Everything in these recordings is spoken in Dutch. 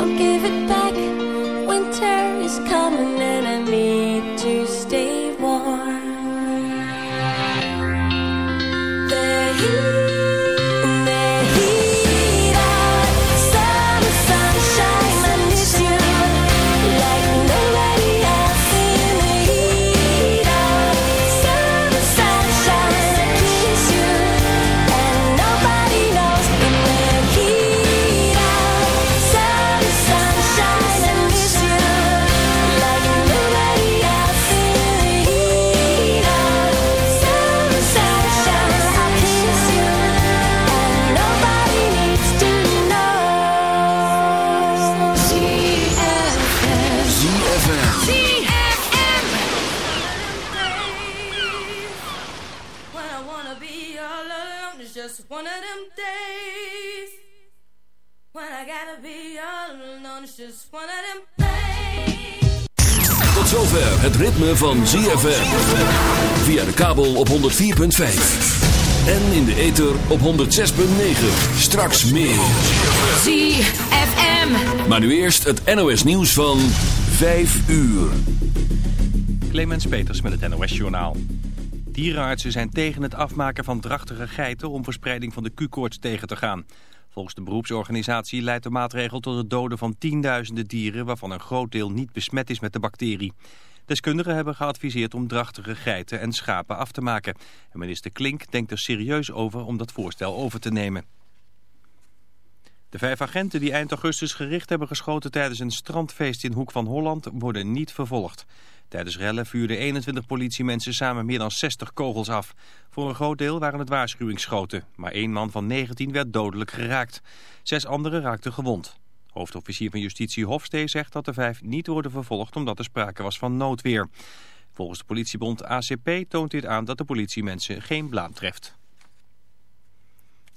don't give it back. Winter is coming and I need to stay zover het ritme van ZFM. Via de kabel op 104.5. En in de ether op 106.9. Straks meer. ZFM. Maar nu eerst het NOS nieuws van 5 uur. Clemens Peters met het NOS Journaal. Dierenartsen zijn tegen het afmaken van drachtige geiten om verspreiding van de Q-koorts tegen te gaan. Volgens de beroepsorganisatie leidt de maatregel tot het doden van tienduizenden dieren... waarvan een groot deel niet besmet is met de bacterie. Deskundigen hebben geadviseerd om drachtige geiten en schapen af te maken. En minister Klink denkt er serieus over om dat voorstel over te nemen. De vijf agenten die eind augustus gericht hebben geschoten tijdens een strandfeest in Hoek van Holland worden niet vervolgd. Tijdens rellen vuurden 21 politiemensen samen meer dan 60 kogels af. Voor een groot deel waren het waarschuwingsschoten, maar één man van 19 werd dodelijk geraakt. Zes anderen raakten gewond. Hoofdofficier van Justitie Hofstee zegt dat de vijf niet worden vervolgd omdat er sprake was van noodweer. Volgens de politiebond ACP toont dit aan dat de politie mensen geen blaam treft.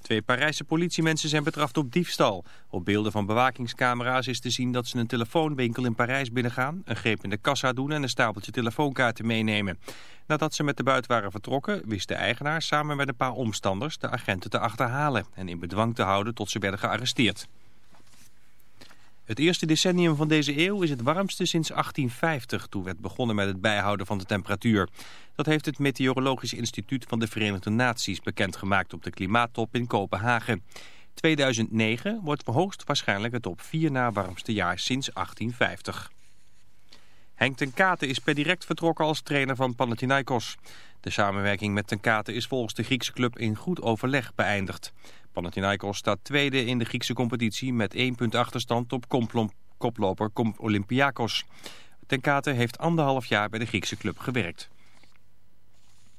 Twee Parijse politiemensen zijn betraft op diefstal. Op beelden van bewakingscamera's is te zien dat ze een telefoonwinkel in Parijs binnengaan, een greep in de kassa doen en een stapeltje telefoonkaarten meenemen. Nadat ze met de buit waren vertrokken, wist de eigenaar samen met een paar omstanders de agenten te achterhalen en in bedwang te houden tot ze werden gearresteerd. Het eerste decennium van deze eeuw is het warmste sinds 1850, toen werd begonnen met het bijhouden van de temperatuur. Dat heeft het Meteorologisch Instituut van de Verenigde Naties bekendgemaakt op de klimaattop in Kopenhagen. 2009 wordt hoogstwaarschijnlijk het op vier na warmste jaar sinds 1850. Henk ten Kate is per direct vertrokken als trainer van Panathinaikos. De samenwerking met ten Kate is volgens de Griekse club in goed overleg beëindigd. Panathinaikos staat tweede in de Griekse competitie met één punt achterstand op koploper Olympiakos. Ten Kate heeft anderhalf jaar bij de Griekse club gewerkt.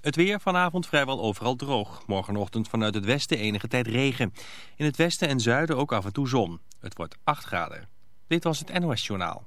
Het weer vanavond vrijwel overal droog. Morgenochtend vanuit het westen enige tijd regen. In het westen en zuiden ook af en toe zon. Het wordt 8 graden. Dit was het NOS Journaal.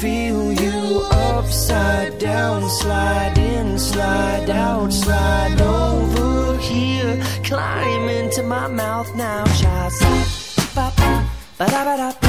feel you upside down, slide in, slide out, slide over here. Climb into my mouth now, child. Ba ba da ba da ba,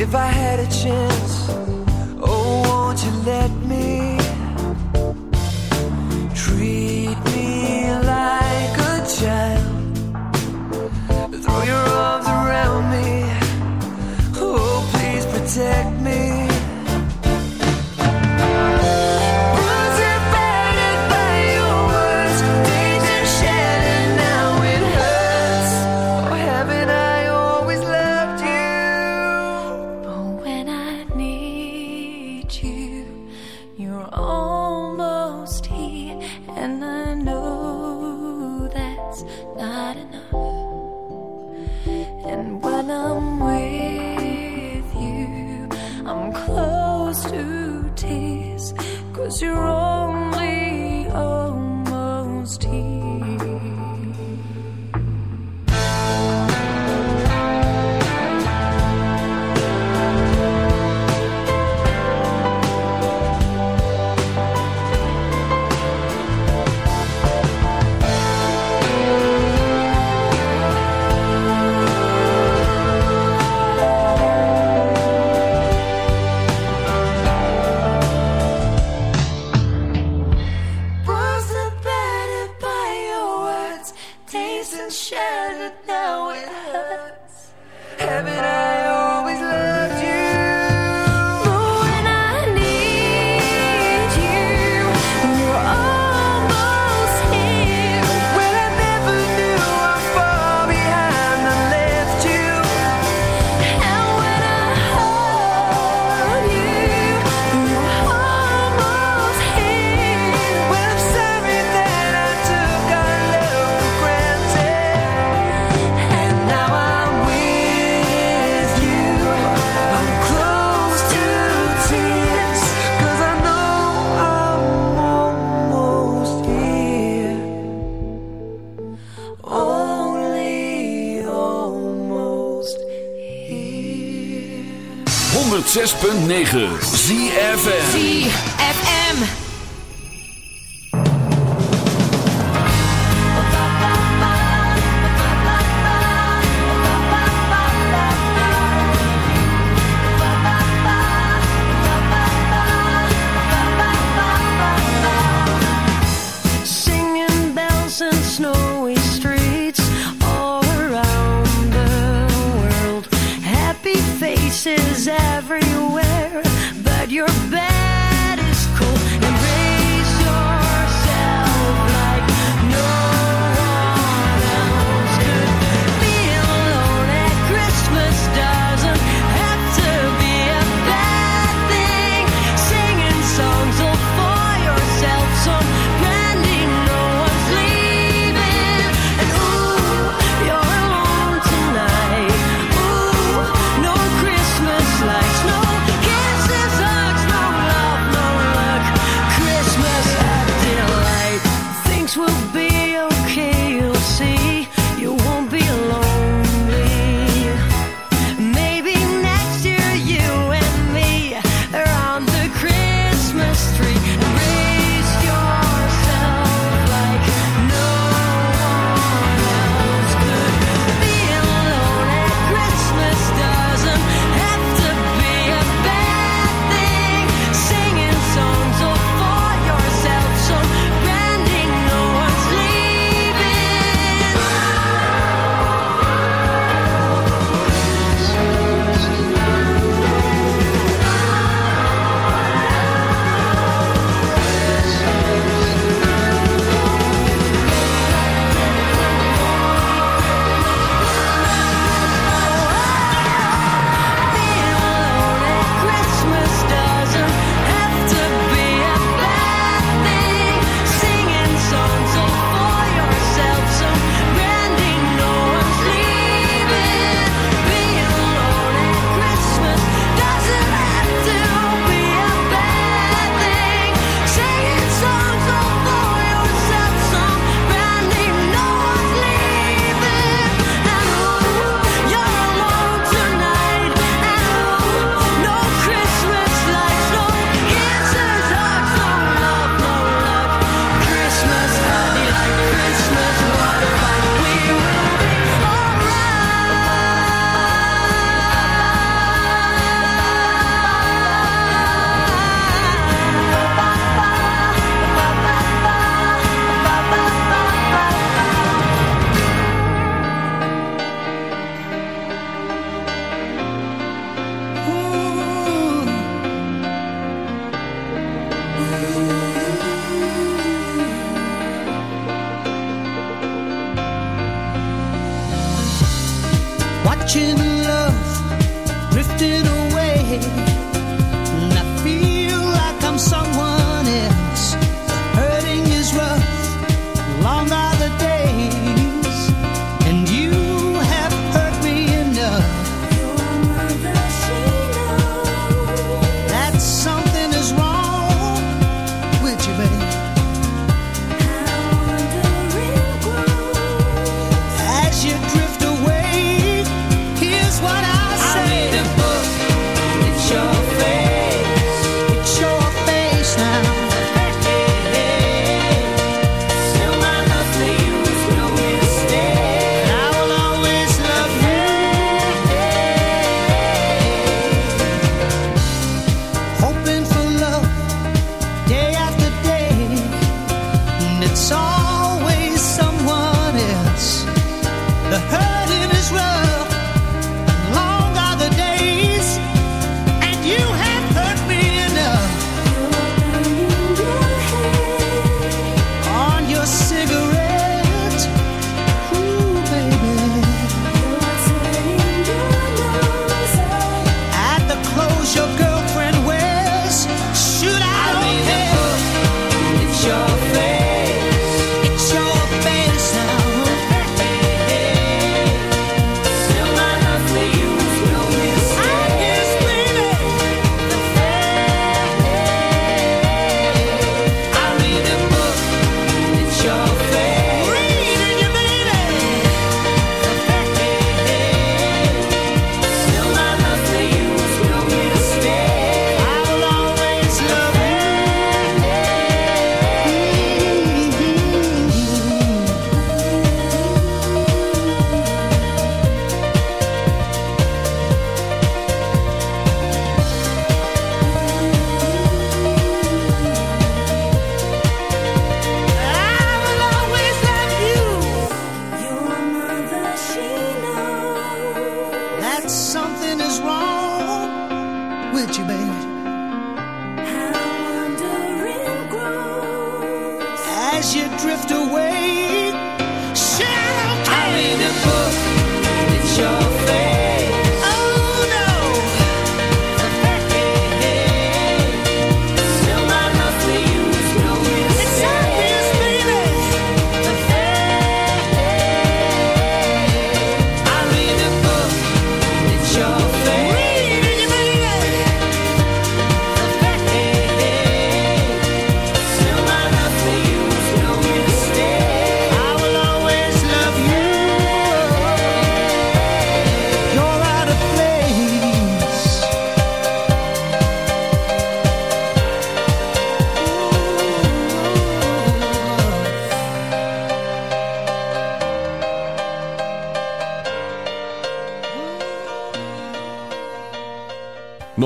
If I had a chance, oh, won't you let me? ZFM.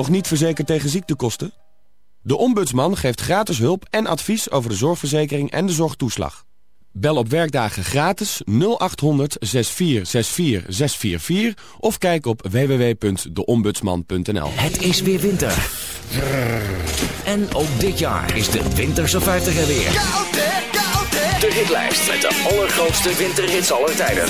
Nog niet verzekerd tegen ziektekosten? De Ombudsman geeft gratis hulp en advies over de zorgverzekering en de zorgtoeslag. Bel op werkdagen gratis 0800 6464 644 of kijk op www.deombudsman.nl. Het is weer winter. En ook dit jaar is de Winterse 50 er weer. De hitlijst met de allergrootste winterhits aller tijden.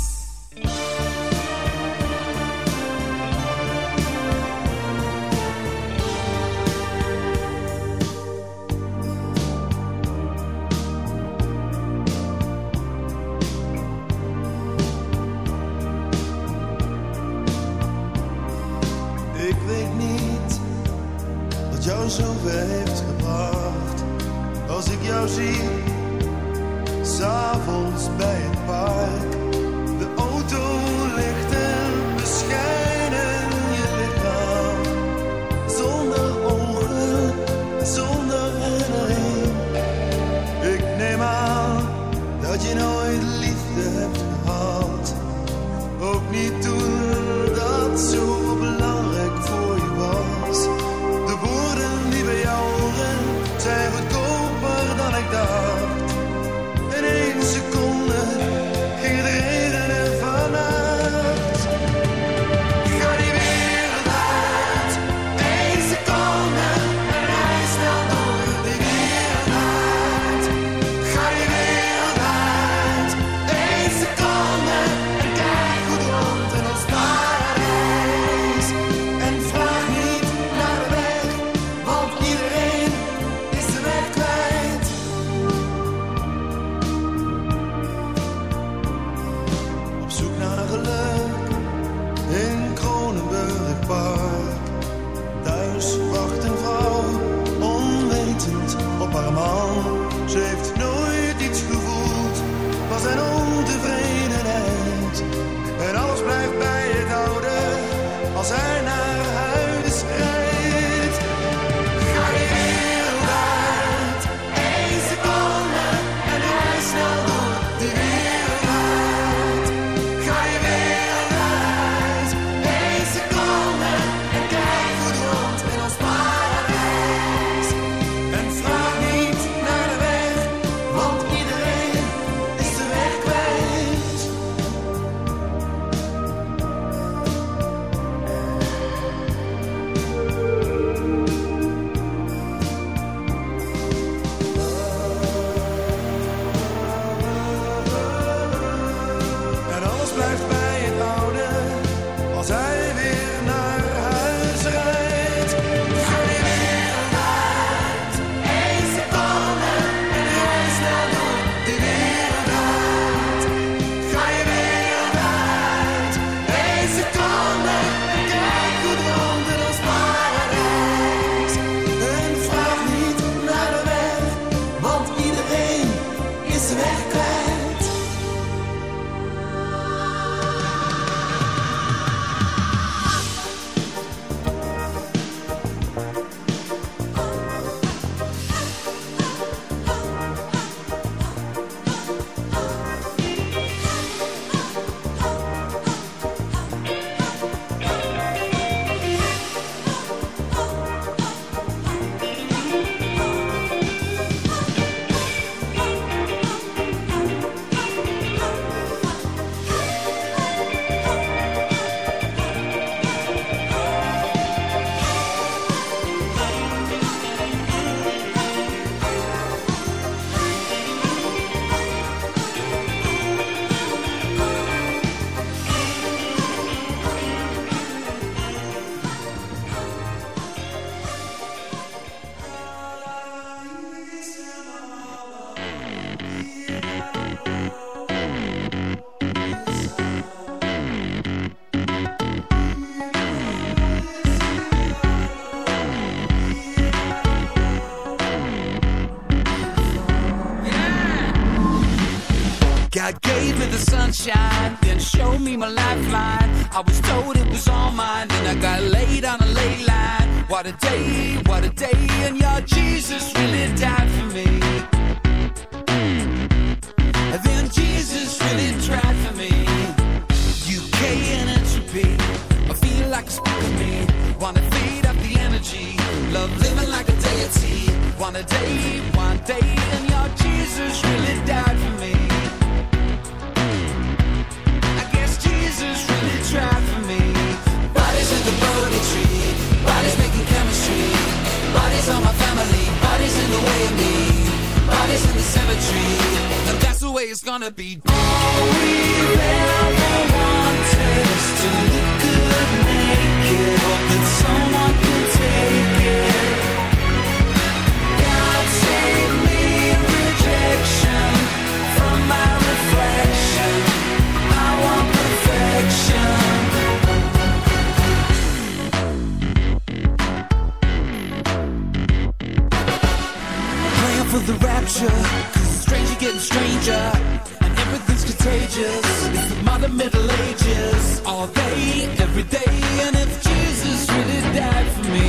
And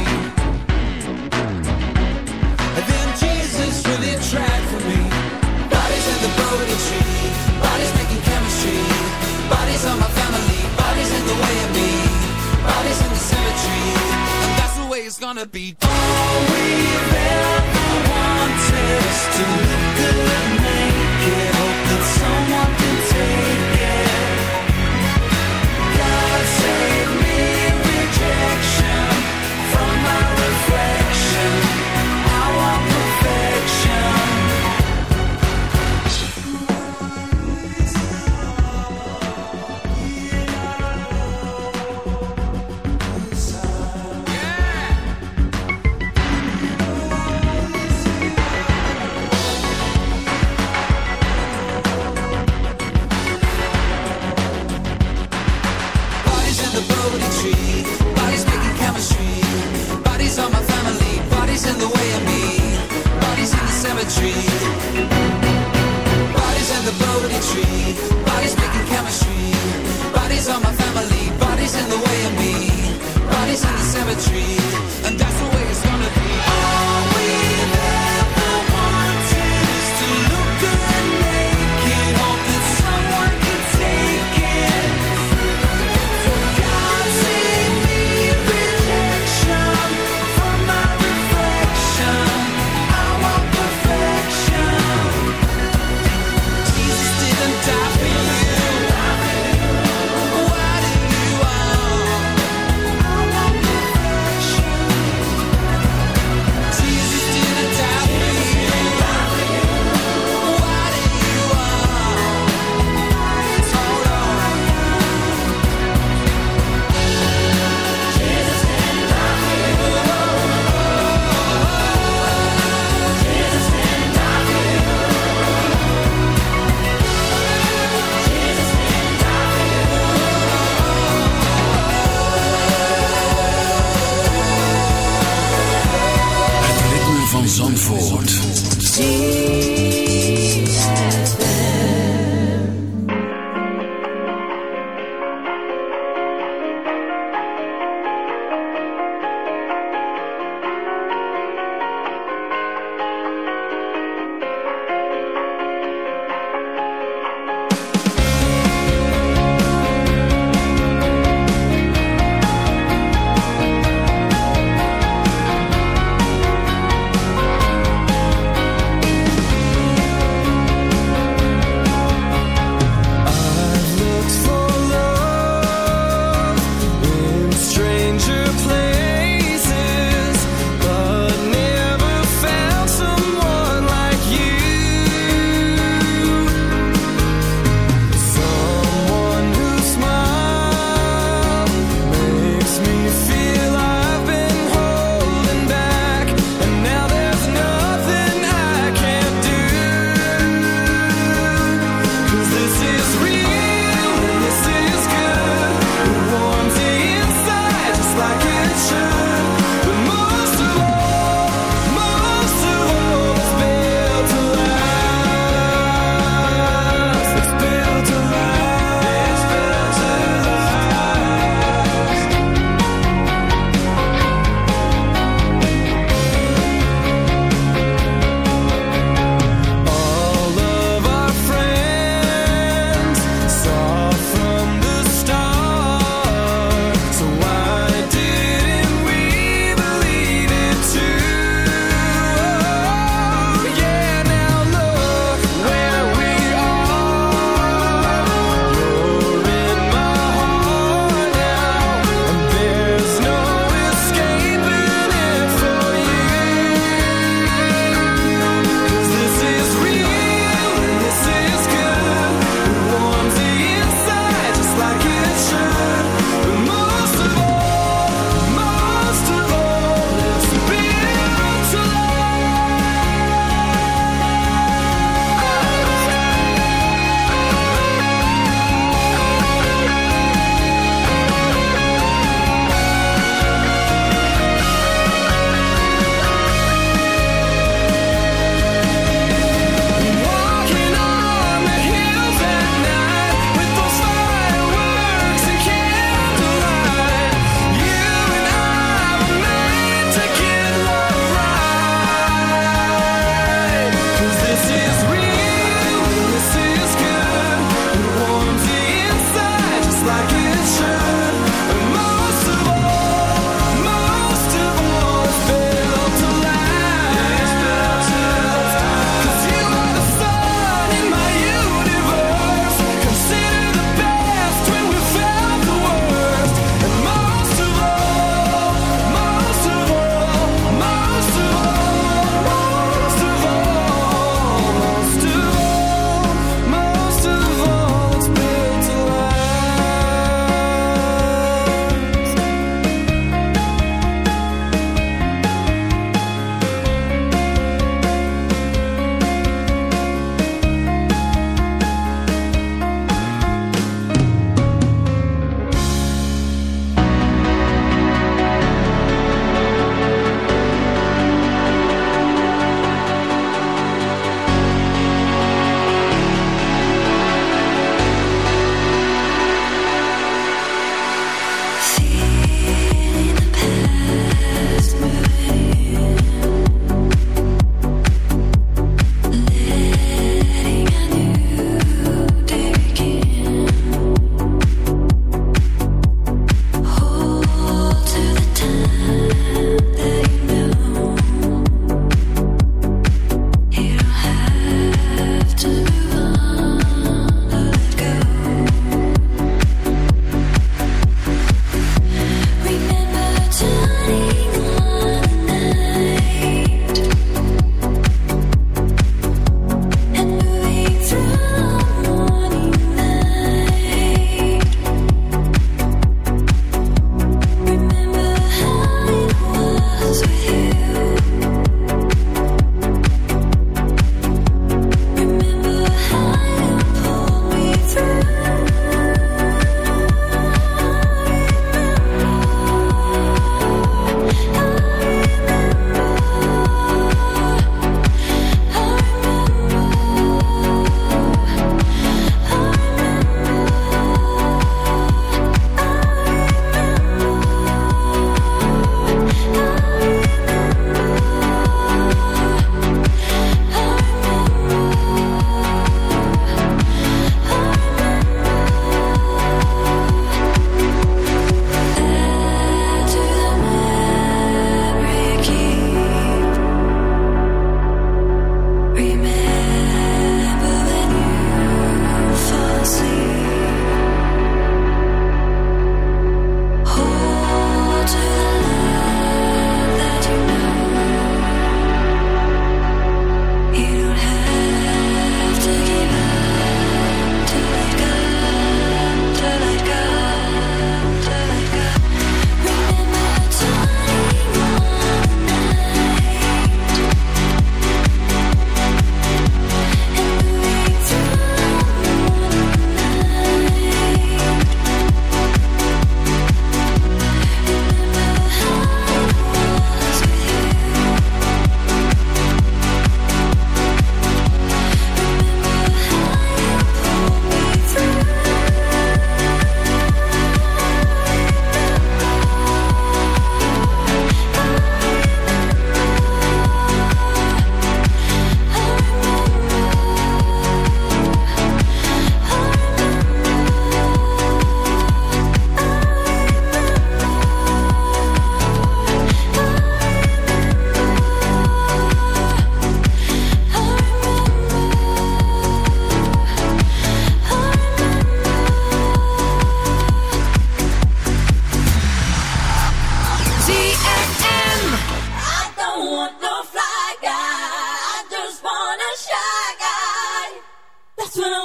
then Jesus really tried for me. Bodies in the Bodhi tree, bodies making chemistry. Bodies on my family, bodies in the way of me. Bodies in the cemetery, and that's the way it's gonna be. All we ever wanted.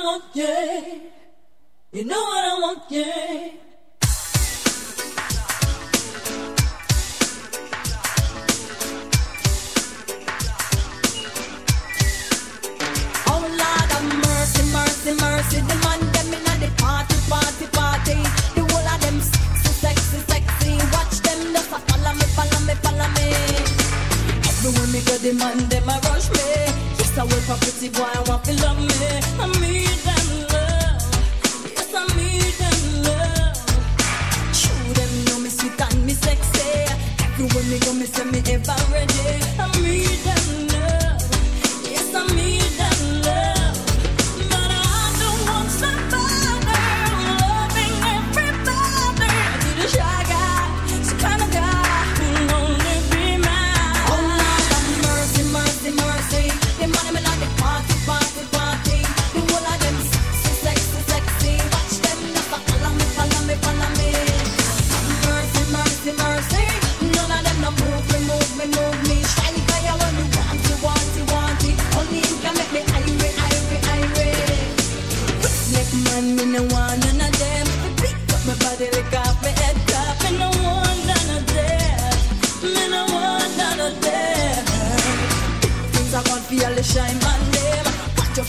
Want, yeah. You know what I want, yeah. When me got a demand, them a rush me. Yes, I work for pretty boy, I want to love me. I need them love. Yes, I need them love. Show them know me sweet and me sexy. Everywhere me go, me say me ever ready. I need them love. Yes, I need them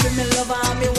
Give me love and me